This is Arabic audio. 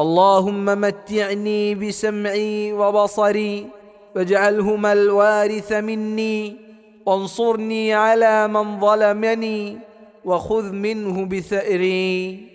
اللهم متعني بسمعي وبصري واجعلهما الوارث مني وانصرني على من ظلمني وخذ منه بثأري.